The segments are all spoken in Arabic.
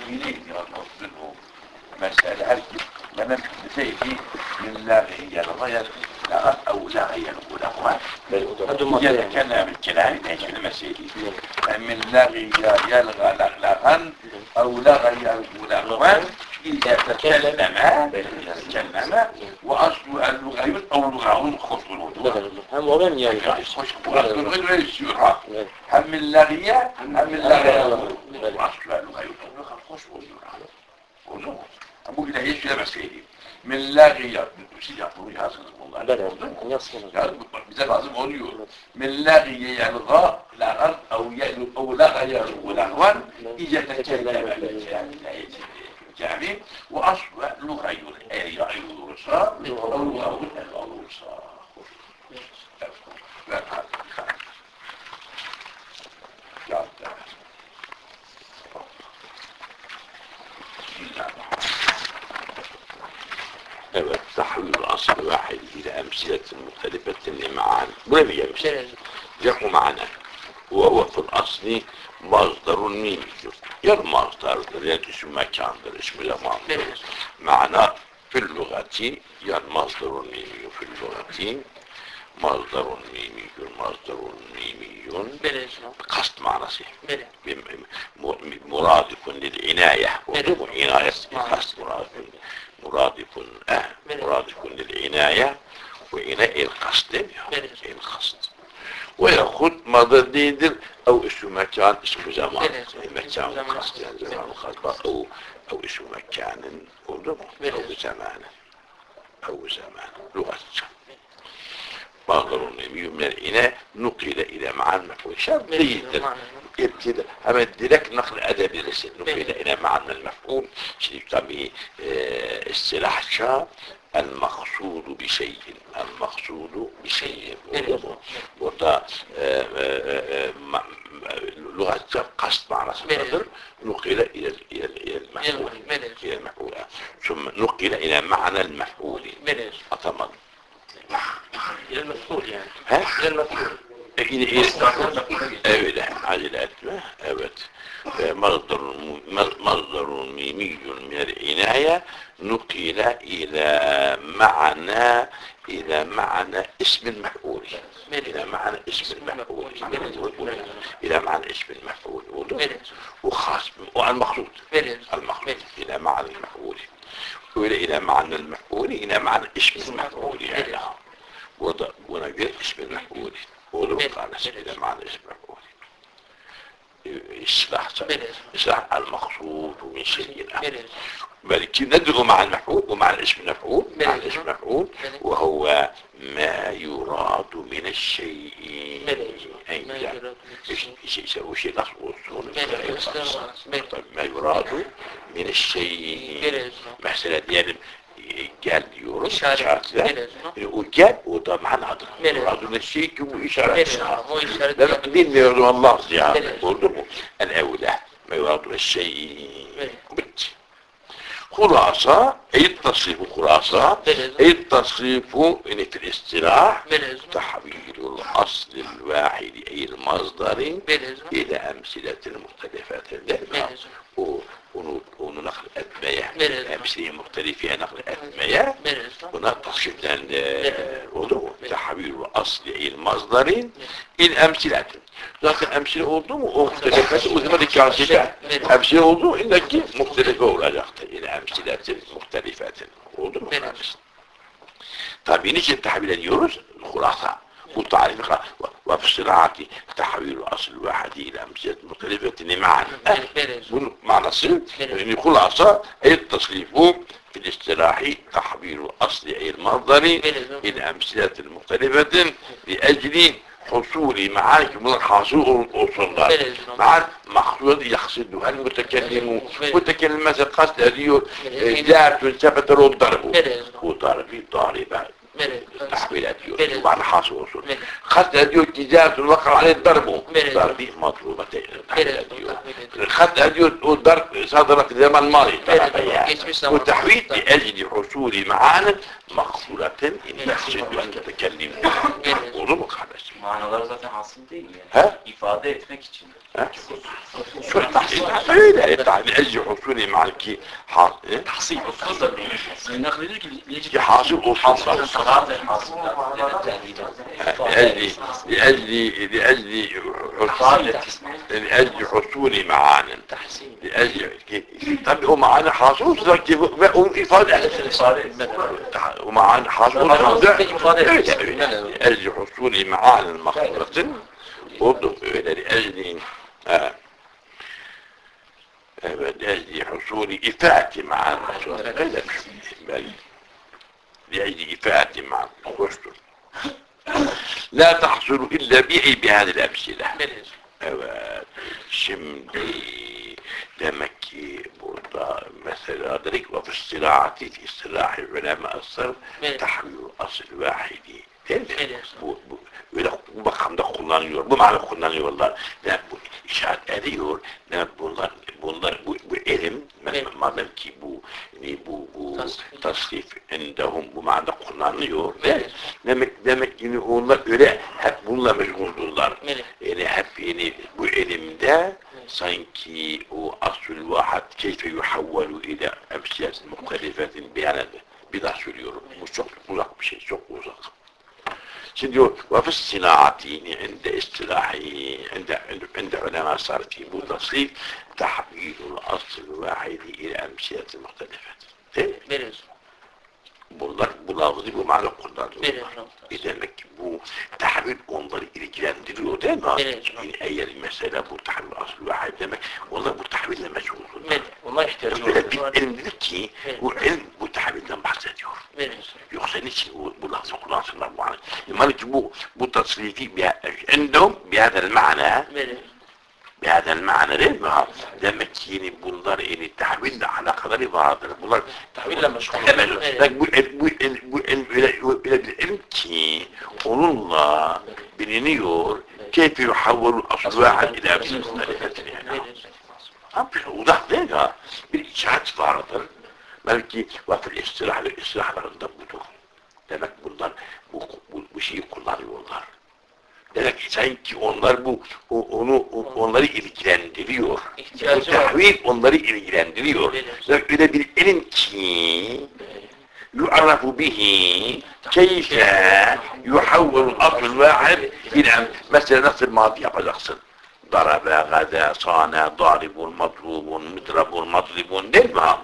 إليه منه مسألة هل لما زي من لا يلغى لا أو لا يلغى لا يتكلم بالكلام إيش في المسائل من لغي يلغى لغا أو لغى يلغى لغوا إذا تكلم تكلم وأصل اللغة أو لغة خصوص هم وغن يعني وأصل غير السورة هم من لغية هم من لغية وأصل اللغة أو لغة خصوص أبو كده هيش كده مسائل من لاغية سيدي أقول هذا والله مثال لازم أقول من لاغية يلغى لغا أو يلغى أو لغى يلغى لغوا إذا تكلم الجامع وأصل لغة يلغى يلغى أو لغة يلغى Evet, تحويل أصل واحد إلى أمثلة مختلفة لمعان. ولم يمثل جاءوا معنا. وهو في الأصل مصدر ميمي يا المصدر. ذات اسم مكان اسم المصدر معنى في اللغة. يا المصدر الميمي في اللغة. مصدر ميمي مصدر ميمي قصد معنى صحيح مرادف للعناية عناية قصد مرادف مرادف أه مرادف للعناية وعناية القصد القصد ويأخذ مضدين أو اسم مكان اسم زمان مكان قصد يعني زمان الخطبة أو أو اسم مكان أو زمان أو زمان لغة مصدر من الإناء نقل إلى معنى المفعول شرط جدا كده. أما لك نقل أدبي رسل نقل إلى معنى المفعول شيء يسميه اصطلاح الشاب المقصود بشيء. المقصود بشيء. وده لغة قصد معنى صدر نقل إلى إلى المفعول. المفعول. ثم نقل إلى معنى المفعول. أطمن إلى المفعول يعني. ها؟ إلى المفعول evet acele etme evet مصدر مصدر ميمي من العناية نقل إلى معنى إلى معنى اسم المفعول إلى معنى اسم المفعول إلى معنى اسم المفعول وخاص والمقصود. المقصود. إلى معنى المفعول. إلى معنى المفعول. إلى معنى اسم المفعول يعني ونقول اسم المفعول ولو قال إلى معنى اسم المفعول إصلاح إصلاح المقصود من شيء بل ندعو مع المفعول ومع الاسم المفعول مع الاسم المفعول وهو ما يراد من الشيء. أي شيء. ما يراد من الشيء. مثلا ديال قال يورس إشارة وجاب وطبعا هذا يراد من الشيء وإشارة ده تقديم يرضو الله يعني الأولى ما يراد من الشيء بنت خلاصة أي التصريف خلاصة أي التصريف إن في الاصطلاح تحويل الأصل الواحد أي المصدر إلى أمثلة مختلفة ونقل أدمية أمثلة مختلفة نقل أدمية ونتصريف الوضوء تحويل الأصل أي المصدر إلى أمثلة لكن أمثلة وضوء مختلفة وثمان كاسلة أمثلة وضوء إنك مختلفة ولا إلى أمثلة مختلفة وضوء خامس طيب نيجي تحويل اليورس الخلاصة وتعريف وفي الصراعة تحويل أصل واحد إلى أمثلة مختلفة معا معنى الصل يعني خلاصة التصريف في الاصطلاح تحويل أصل أي المصدر إلى أمثلة مختلفة لأجل حصول معاني من الحاصل والصدار معاني مقصود يقصدها المتكلم. متكلم مثلا قصد هذه ذات ثبت له الضرب وضربي ضاربا تحويل أديو ومعنى حاصل وصول. خد أديو جزاز الوقع عليه الضرب. ضربي مطلوبة تحويل أديو خد أديو الضرب صدرك زمن ماضي والتحويل لأجل حصول معاني مقصودة إن يقصد أن تتكلم وربك حدث Manalar zaten hasıl değil yani. Ha? İfade etmek için. شو التحصيل لا لأجل حصولي مع الكي حاصل إيه؟ Tahsil usul da değil. Nakl ediyor ki كي حاصل Hasıl أصول لأجل لأجل لأجل حصولي معانا لأجل طب هو معانا حاصل إفادة ومعانا حاصل لأجل حصولي معانا مخصوصة برضه لأجل آه لأجل حصول إفاعتي مع المحصول بل لأجل إفاعتي مع المحصول لا تحصل إلا بيعي بهذه الأمثلة. Evet. Şimdi demek ki burada mesela dedik ve fi istilahati fi istilahi ulema asır Değil mi? Bu, bu, böyle bu makamda kullanılıyor. Bu mana kullanıyorlar. Ne bu işaret ediyor. Ne bunlar bunlar bu, bu Evet. mesela madem ki bu yani bu bu Tasnif. tasnif endahum bu manada kullanılıyor. Evet. Demek demek ki onlar öyle hep bununla meşguldurlar. Yani hep yani bu elimde sanki o asıl vahat keyfe yuhavvalu ile emsiyatin muhtelifetin beyan Bir daha söylüyorum. Bu çok uzak bir şey. Çok uzak. سيديو وفي الصناعتين عند اصطلاحي عند عند علماء صارت في تحويل الاصل الواحد إلى امثله مختلفه. بولدر بولاغزي بو معنى قلدر اذا لك بو تحويل انظر إلى جيران ديرو دائما من اي المساله بو تحويل الاصل الواحد دائما والله بو تحويل لما شغل والله يحتاج بو علم بو علم bu tahvilden bahsediyor. Veririz. Yoksa niçin bu, bu lafzı kullansınlar bu anı? Yani ki bu bu tasrifi عندهم بهذا المعنى Veririz. بهذا المعنى değil mi? Ha? Demek ki yani bunlar yani tahville alakaları vardır. Bunlar Tahville meşgul. Evet. Evet. Bak bu el, bu el, bu el, öyle, öyle bir ilim ki onunla biliniyor. Keyf yuhavvaru asvahan ila bilimlerine yani. Veririz. Abi uzak değil ha. Bir içaat vardır. Belki vafil istilahlı istilahlarında budur. Demek bunlar bu, bu, bu şeyi kullanıyorlar. Demek ki sanki onlar bu o- onu o- onları ilgilendiriyor. Bu İhtiyacı var. tahvil onları ilgilendiriyor. Demek öyle bir ilim ki yu'rafu bihi keyfe yuhavvalu asıl vahid ile mesela nasıl madi yapacaksın? Darabe, gada, sana, daribun, matlubun, müdrabun, matlubun değil mi? ha?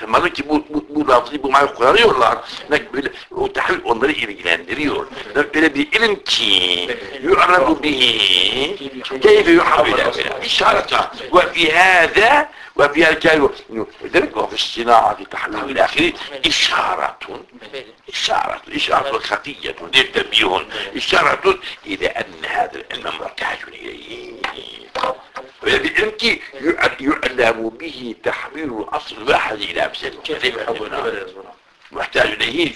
Sanırım ki bu, bu, bu lafzı bu manayı kullanıyorlar. Demek böyle, o tahvil onları ilgilendiriyor. Demek böyle bir ilim ki yu'rafu bihi keyfe yuhavvalu işaret ve fi hâzâ ve fi hâzâ demek ve fi sinâati tahvil ila ahiri işaretun Veririz. إشارة إشارة خفية تنبيه إشارة إلى أن هذا العلم محتاج إليه. ويمكن يعلم به تحويل الأصل الواحد إلى أمثال Veririz محتاج إليه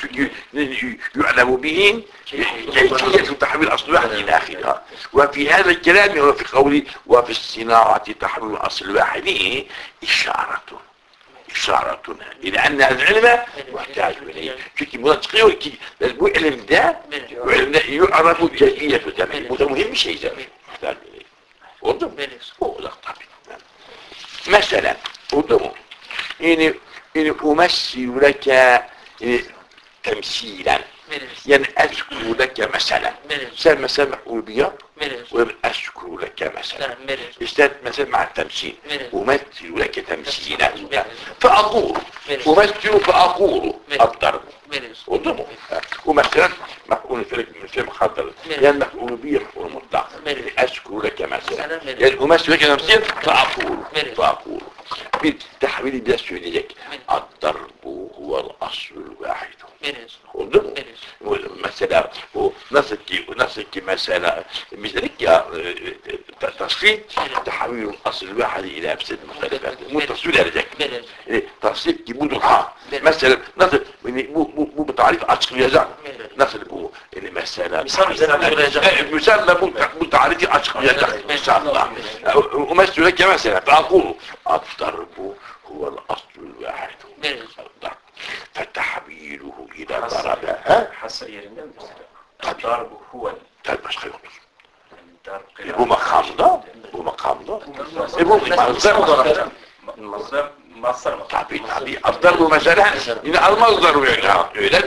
يعلم به كيفية تحويل الواحد إلى آخرها وفي هذا الكلام وفي قولي وفي الصناعة تحويل الأصل الواحد إشارة إشارة إلى أن هذا العلم محتاج إليه çünkü buna çıkıyor ki bu ilimde bu ilimde yu'rafu keyfiyetü demek bu da mühim bir şey demek muhtaç İleyh. oldu mu? Veririz. o uzak tabii mesela sen mesela mef'ul bir yap Veririz. ve eskuru leke mesela Tamam, veririz. أستاذ مثلا مع التمثيل. أمثل لك تمثيلا. فأقول. أمثل فأقول. الضرب. قدامه ومثلا مفعول في في مخدر Evet. يعني مفعول به مفعول مطلق. أشكر لك مثلا. يعني أمثل لك تمثيل فأقول. فأقول بيت التحويل ده سيوليك الضرب هو الأصل الواحد. مثلا مثلا نسكي مثلا مثلك تصفيه تحويل الأصل الواحد إلى افساد مختلفة. آه، مو تصفيه لذلك تصفيه كي مثلا نسكي tarif açıklayacak. Evet. Nasıl bu yani mesela? Misal bize açıklayacak. E, bu, bu tarifi açıklayacak inşallah. Umesülek mesela. Akul. Abdarbu huvel aslul vahidu. Evet. Fetahviluhu ila darabe. Hassa yerinde mi? Darbu huvel. Tabii başka yoktur. E, bu makamda, bu makamda, e, bu makamda, mazlar olarak, مصدر تعبير تعبير الضرب مثلا إن المصدر يعني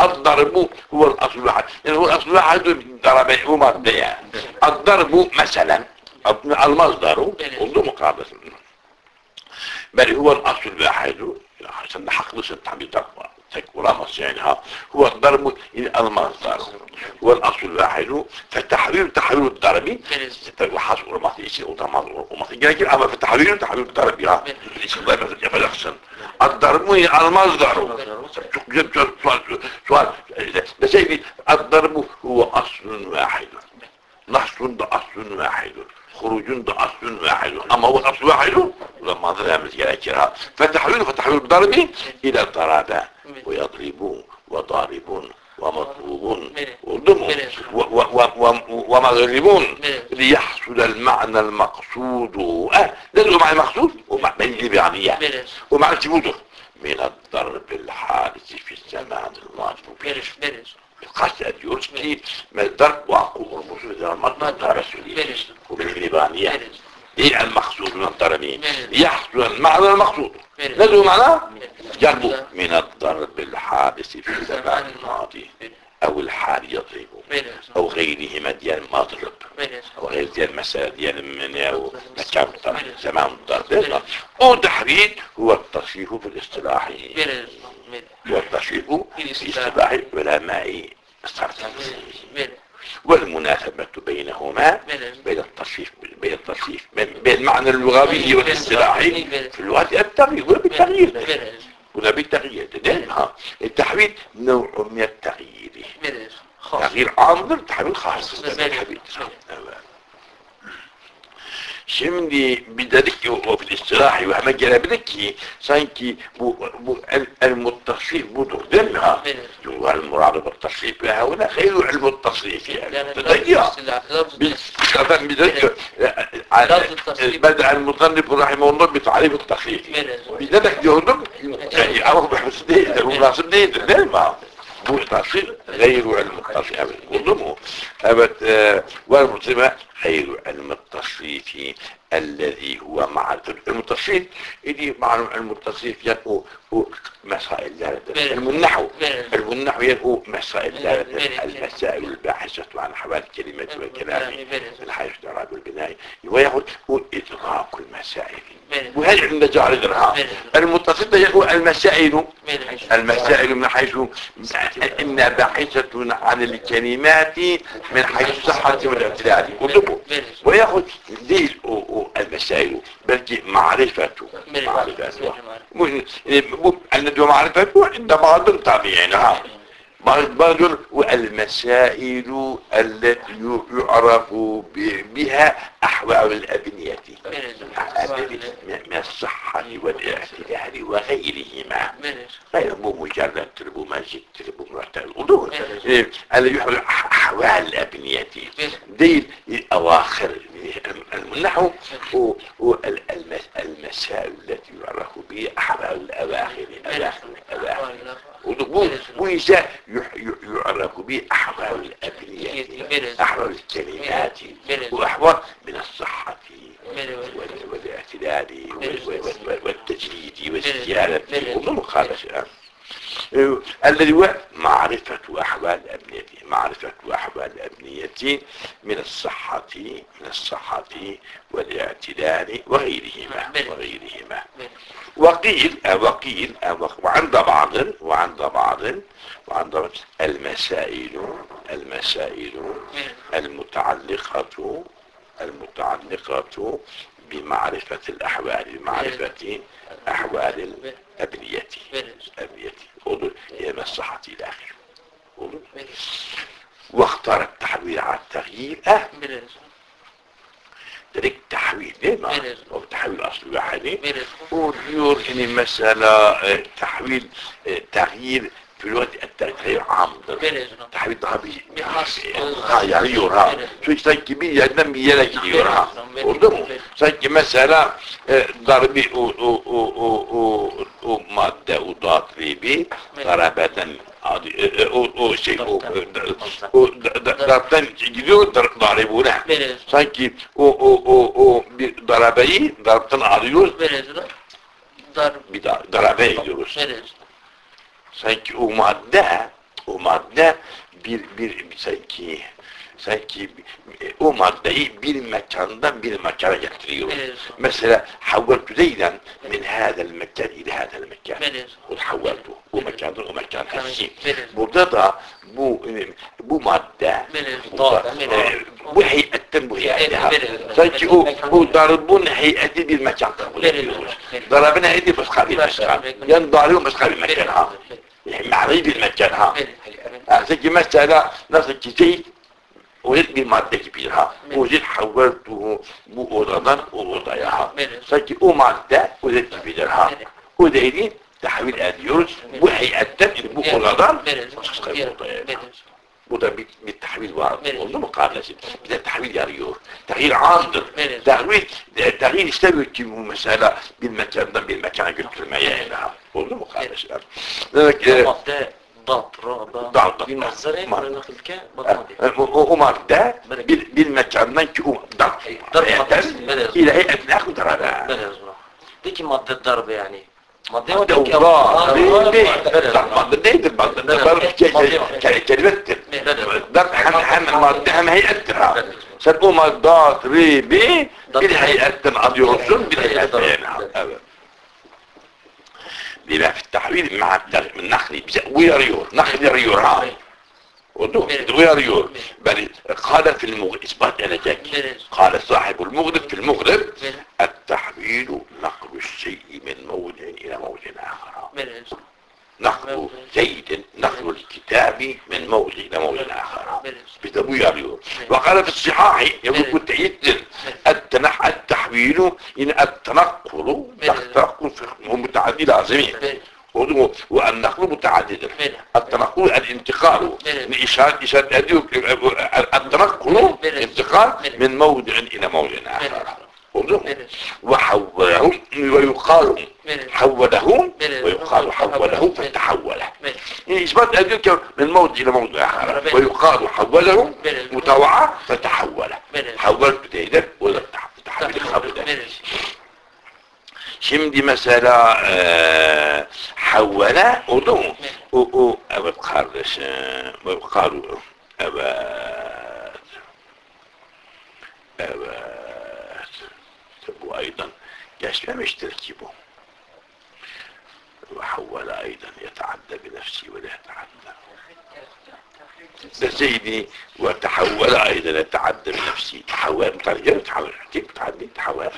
الضرب هو الأصل الواحد. يعني هو الأصل الواحد ضرب هو مادة الضرب مثلا. المصدر وضو مقابل. بل هو الأصل الواحد. عشان نحقق التعبير تقوى تكون يعني هو الضرب المصدر هو الأصل الواحد فالتحويل تحويل الضرب وحصل ورمضي شيء ومضي جاكل أما في التحويل تحويل الضرب يا ليش الله يفعل أحسن الضرب المصدر سؤال بس الضرب هو أصل واحد نص ده أصل واحد خروج ده أصل واحد أما هو الأصل واحد لما ظلم كده فتحويل فتحويل الضرب إلى ضرب ويضربون وضاربون ومطلوب وضم ومغربون ليحصل المعنى المقصود. آه لازم معنى المقصود؟ ومعنى الجبرانية ومعنى التبوده من الضرب الحادث في الزمان الماضي. القصد يرسلي من الضرب؟ وعقوب المسلم إذا المطلب رسولي ومن الجبرانية إيه المقصود من الضربين. يحصل المعنى المقصود. لازم معناه جربوا من الضرب الحادث في الزمان الماضي أو الحال يضرب أو غيرهما ديال مضرب أو غير ديال المسألة ديال المنع ومكان زمان الضرب. والتحريد هو التصريف في الاصطلاح. والتصريف في اصطلاح العلماء الصرف والمناسبة بينهما بين التصريف بين التصريف بين المعنى اللغوي والاصطلاحي في اللغة التغيير وبالتغيير هنا بالتغيير التحويل نوع من التغيير تغيير عام تحويل خاص. Şimdi bir dedik ki o bir istilahi ve hemen gelebilir ki sanki bu, bu el, el muttasif budur değil mi ha? Evet. El muradı bir tasrif ve hevne hayru el muttasif yani. Dedik ya. Biz zaten bir dedik ki بدأ المصنف رحمه الله بتعريف التصريف بذلك diyorduk yani ama bu hüsnü değildir, bu nasıl değildir değil mi? Evet, oldu mu? Evet, e, ve muslime غير علم التصريف الذي هو معرفة المتصريف اللي مع التصريف ينقو مسائل علم النحو علم النحو ينقو مسائل المسائل الباحثة عن حوال الكلمة والكلام من حيث الإعراب والبناء ويقول هو إدراك المسائل. وهل عند جعل المتصل يقول المسائل المسائل من حيث إن باحثة عن الكلمات من حيث الصحة والابتلاء ويأخذ دي المسائل بل معرفته. معرفته. الذي معرفته عند بعض الطبيعين بعض والمسائل التي يعرف بها أحوال الأبنية. من الصحة والاعتدال وغيرهما. غير مو مجرد تربو ماجيك تربو معتدل الأمور الذي يعرف أحوال الأبنية. دي الأواخر النحو والمسائل التي يعرف بها أحوال الأواخر الأواخر الأواخر. وإذا يعرف به أحوال الأبنية أحوال الكلمات وأحوال من الصحة والاعتدال والتجريد والزيادة والمخالفة الذي هو معرفة أحوال الأبنية معرفة أحوال الأبنية من الصحة من الصحة والاعتدال وغيرهما وغيرهما. وقيل وقيل وعند بعض وعند بعض وعند بعض المسائل المسائل المتعلقة المتعلقة بمعرفة الأحوال بمعرفة أحوال الأبنية. الأبنية. هي الصحة إلى آخره واختار التحويل على التغيير. أه. ذلك تحويل. ليه هو تحويل أصل واحد وديور إن المسألة تحويل تغيير في الوقت التغيير عام تحويل ضربي يعني يورها شو يستيقظ بي يدنم يلك يورها قدمه سيك مسألة ضربي ومادة وضاطري بي ضربة ماضي آه، آه، أو أو شيء أو أو ضربتان gidiyor dar- ضاربونه Veririz. sanki o o o o bir darabeyi darptan alıyoruz Veririz. Dar. bir da, darabe ediyoruz. Sanki o madde o madde bir bir, sanki sanki e, o maddeyi bir mekandan bir mekana getiriyoruz. Veririz. مثلا حولت زيدا من هذا المكان إلى هذا المكان Veririz. وتحولته ومكان ومكان حسين Veririz. burada da bu bu madde Veririz. bu, bu heyetten bu heyetها Veririz. sanki o, o darbun heyeti bir mekan kabul ediyoruz يعني يعني mesela ki şey وجد bir. Evet. bu o. Evet. O. Evet. O. Bu heyetten bu odadan Veririz. başka bir odaya. معريب المجان ها. أعزك مثلا نصك زيت وزيت بمادة كبيرة. ها وزيت حولته بأوضادا وأوضايا ها. سكي أو مادة وزيت كبيرة ها. وزيدين تحويل أديوز بحي أدب بأوضادا وزيت كبيرة ها. Maddesi, evet. ile heyetine akıdır hala. بلى Peki madde darbe yani. Madde Madde yok ki- Allah, değil, Aa, değil. bele. Dar madde değildir madde. Bele. Dar ke- Madde ke- yok. ke- kelimettir. Bele. Dar hem, hem madde hem مضي ودي في التحويل مع النخلي بزق ويريور نخلي ريور هاي ويريور بله. بل قال في المغرب إثبات بله. قال صاحب المغرب في المغرب. التحويل نقل الشيء من موضع إلى موضع آخر. نقل زيد نقل الكتاب من موضع إلى موضع آخر. بده يريور وقال في الصحاح يقول. كنت التنح التحويل إن التنقل بله. التنقل هو والنقل متعدد. التنقل الانتقال إشارة إشارة التنقل. انتقال. من موضع إلى موضع آخر. وحولهم ويقال بله. ويقال حوله. فتحوله. يعني إثبات أديو من موضع إلى موضع آخر. ويقال حولهم بله. متوعى فتحوله. حولت تيدك ولا تحويل خبر Veririz. Şimdi mesela o evet kardeşim. Evet karu. Evet. Evet. İşte bu aydan geçmemiştir ki bu. وحول أيضا يتعدى بنفسه ولا يتعدى ده سيدي وتحول أيضا يتعدى بنفسه تحول متعدي تحول كيف متعدي تحول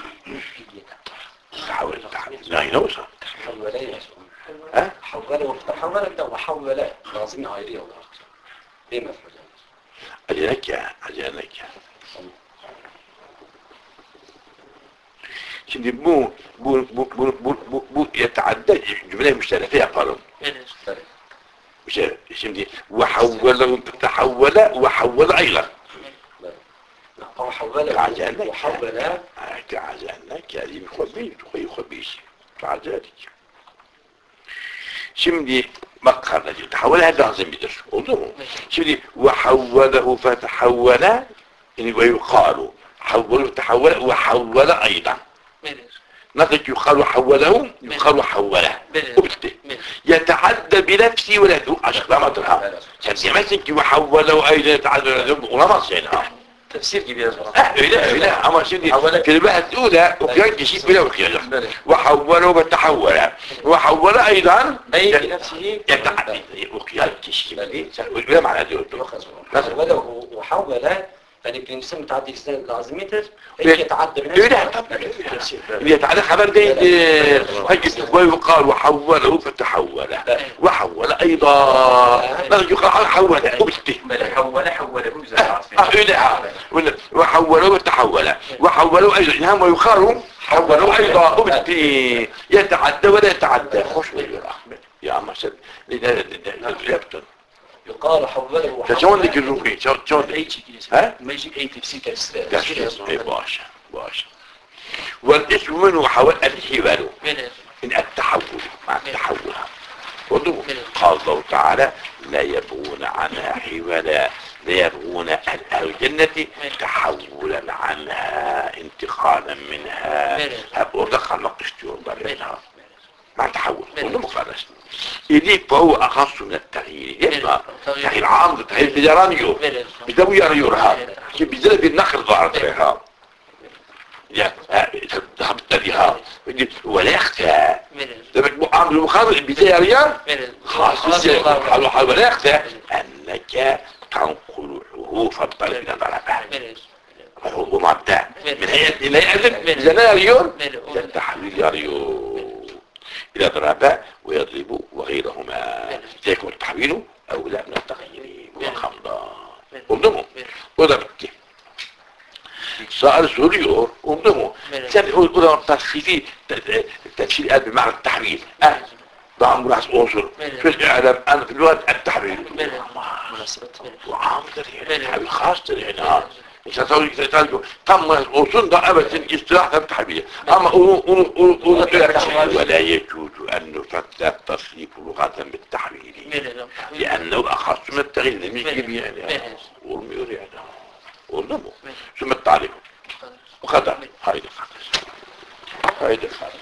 تحول تحول لا ينوصل حولين ها حول وحول ده وحول لازم عائلية ولا ليه مفعول أجلك أجلك Şimdi bu bu bu bu bu bu, bu yetadde cümle müşterefe yapalım. Veririz. مش şimdi وحوله تحول وحول أيضا هو حول عجلك وحول عجلك هذه خبيش خبيش عجلك Şimdi bak bilir. Oldu mu? Şimdi وحوله فتحول yani ويقال حوله تحول وحول أيضا Veririz. نقد يقال حوله يقال حوله. وبالتالي. يتعدى بنفسه ولا ذو açıklamadır Sen diyemezsin ki وحوله أيضا يتعدى olamaz yani ha. تفسير كبير أهل اله أهل اله عمر شدي في البحث الأولى وكان شيء بلا وخيال وحوله بتحول وحوله أيضا أي نفسه يتعدي. وخيال كشي بلا معنى دي وحوله يعني لسان لازميتر إيه. هيك يتعدى. يتعدى خبر değil ويقال وحوله فتحول وحول أيضا لا يقال حوله زي آه öyle ha. وحولوا وتحول وحولوا أيضا انهم ويقالوا حولوا أيضا وبالتالي يتعدى ولا يتعدى خوش يا سد يبطل يقال حوله شلون ذيك الروحي شلون شلون اي شيء ها؟ ما يجي أي تفسير اي باشا باشا والاسم منه حول Veririz. من التحول مع التحول وضوء قال الله تعالى لا يبغون عنها حولا لا يبغون أهل الجنة تحولا عنها انتقالا منها. هبقوا دخل نقشتي وضربها مع تحول كله مخالص إليه فهو أخص من التغيير يبقى تغيير عام تغيير جرانيو بدو يريو رها بذلك النخل ظهرت رها يا ذهب التريها ولا يخفى ده عامل المخالط البداية ريال حلو حلو ولا يخفى أنك تنقل حروف الطريق إلى ضربها هو مبدأ من هيئة إلى هيئة زناريون التحويل يريون إلى ضربة ويضرب وغيرهما. ذلك هو التحويل أو لا من التغيير والخمضة وضمه وضربته سؤال سوريو. وضمه كان يقول يقول تصفيفي التفسير قال بمعنى التحويل. أه. بعمل راس عنصر في الإعلام أنا في الوقت التحويل. يعني التحويل خاص آه مش تتعالجوا تم وصول ده أبدا استراحة التحويل أما ولا يجوز أن نفتح التصريف لغة بالتحويل لأنه أخص من التغيير. مش يعني والميور يعني والنمو ثم التعليم وخدع هاي الخامس هاي الخامس